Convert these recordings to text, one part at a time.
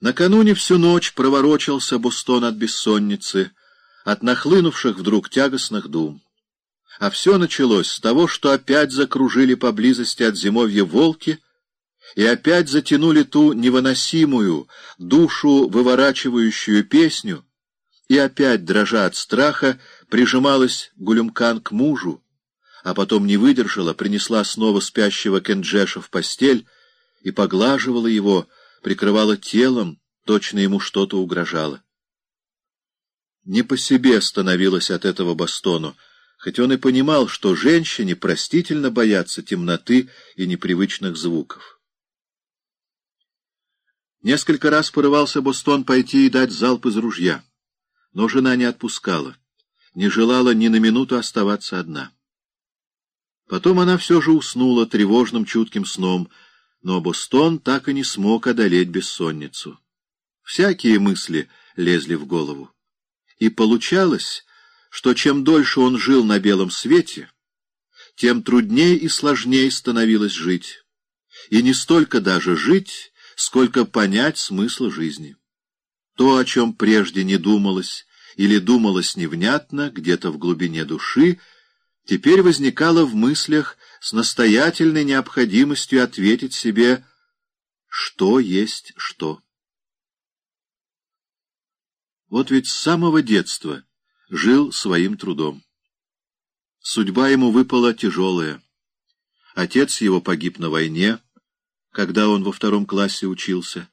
Накануне всю ночь проворочился Бустон от бессонницы, от нахлынувших вдруг тягостных дум. А все началось с того, что опять закружили поблизости от зимовья волки и опять затянули ту невыносимую, душу выворачивающую песню, и опять, дрожа от страха, прижималась Гулюмкан к мужу, а потом не выдержала, принесла снова спящего Кенджеша в постель и поглаживала его, прикрывала телом, точно ему что-то угрожало. Не по себе становилось от этого Бастону, хоть он и понимал, что женщине простительно бояться темноты и непривычных звуков. Несколько раз порывался Бостон пойти и дать залп из ружья, но жена не отпускала, не желала ни на минуту оставаться одна. Потом она все же уснула тревожным чутким сном, но Бостон так и не смог одолеть бессонницу. Всякие мысли лезли в голову. И получалось, что чем дольше он жил на белом свете, тем труднее и сложнее становилось жить. И не столько даже жить, сколько понять смысл жизни. То, о чем прежде не думалось, или думалось невнятно, где-то в глубине души, теперь возникало в мыслях с настоятельной необходимостью ответить себе, что есть что. Вот ведь с самого детства жил своим трудом. Судьба ему выпала тяжелая. Отец его погиб на войне, когда он во втором классе учился.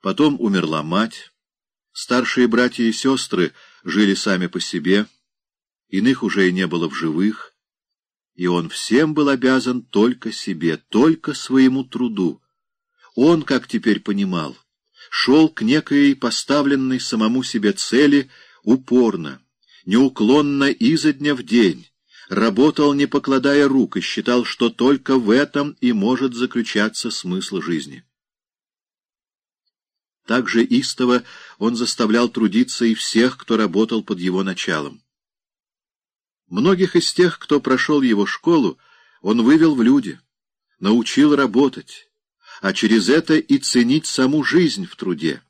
Потом умерла мать. Старшие братья и сестры жили сами по себе. Иных уже и не было в живых. И он всем был обязан только себе, только своему труду. Он, как теперь понимал, шел к некой поставленной самому себе цели упорно, неуклонно изо дня в день, работал, не покладая рук, и считал, что только в этом и может заключаться смысл жизни. Также истово он заставлял трудиться и всех, кто работал под его началом. Многих из тех, кто прошел его школу, он вывел в люди, научил работать, а через это и ценить саму жизнь в труде.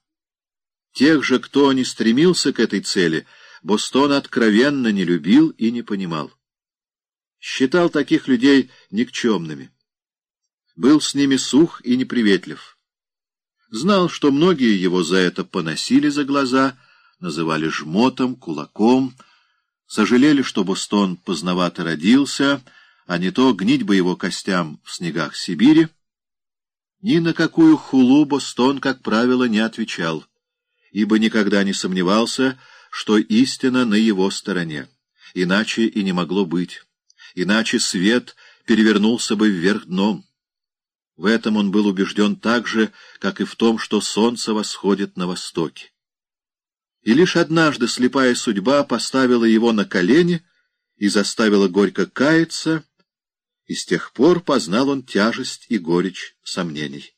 Тех же, кто не стремился к этой цели, Бостон откровенно не любил и не понимал. Считал таких людей никчемными. Был с ними сух и неприветлив. Знал, что многие его за это поносили за глаза, называли жмотом, кулаком, сожалели, что Бостон поздновато родился, а не то гнить бы его костям в снегах Сибири. Ни на какую хулу Бостон, как правило, не отвечал, ибо никогда не сомневался, что истина на его стороне. Иначе и не могло быть. Иначе свет перевернулся бы вверх дном. В этом он был убежден так же, как и в том, что солнце восходит на востоке. И лишь однажды слепая судьба поставила его на колени и заставила горько каяться, и с тех пор познал он тяжесть и горечь сомнений.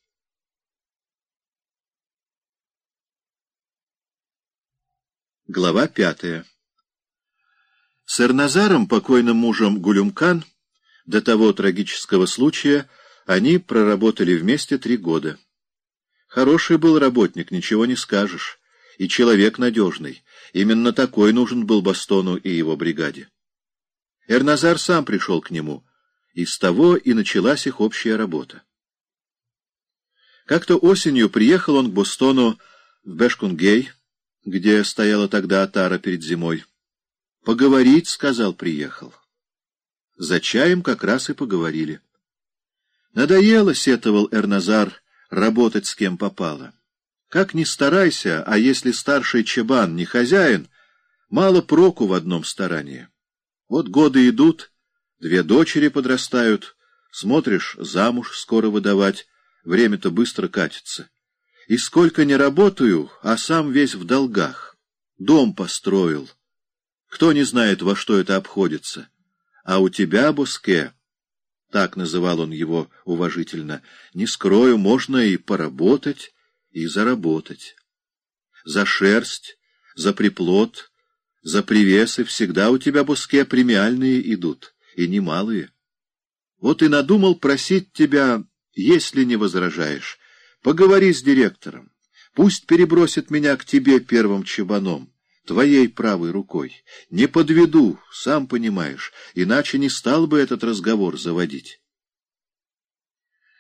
Глава пятая С Эрназаром, покойным мужем Гулюмкан, до того трагического случая, они проработали вместе три года. Хороший был работник, ничего не скажешь и человек надежный. Именно такой нужен был Бастону и его бригаде. Эрназар сам пришел к нему, и с того и началась их общая работа. Как-то осенью приехал он к Бостону в Бешкунгей, где стояла тогда Атара перед зимой. «Поговорить», — сказал, приехал. За чаем как раз и поговорили. Надоело, сетовал Эрназар, работать с кем попало. Как ни старайся, а если старший чебан не хозяин, мало проку в одном старании. Вот годы идут, две дочери подрастают, смотришь, замуж скоро выдавать, время-то быстро катится. И сколько не работаю, а сам весь в долгах. Дом построил. Кто не знает, во что это обходится. А у тебя, Буске, так называл он его уважительно, не скрою, можно и поработать, и заработать. За шерсть, за приплод, за привесы всегда у тебя, Буске, премиальные идут, и немалые. Вот и надумал просить тебя, если не возражаешь, поговори с директором. Пусть перебросит меня к тебе первым чабаном, твоей правой рукой. Не подведу, сам понимаешь, иначе не стал бы этот разговор заводить.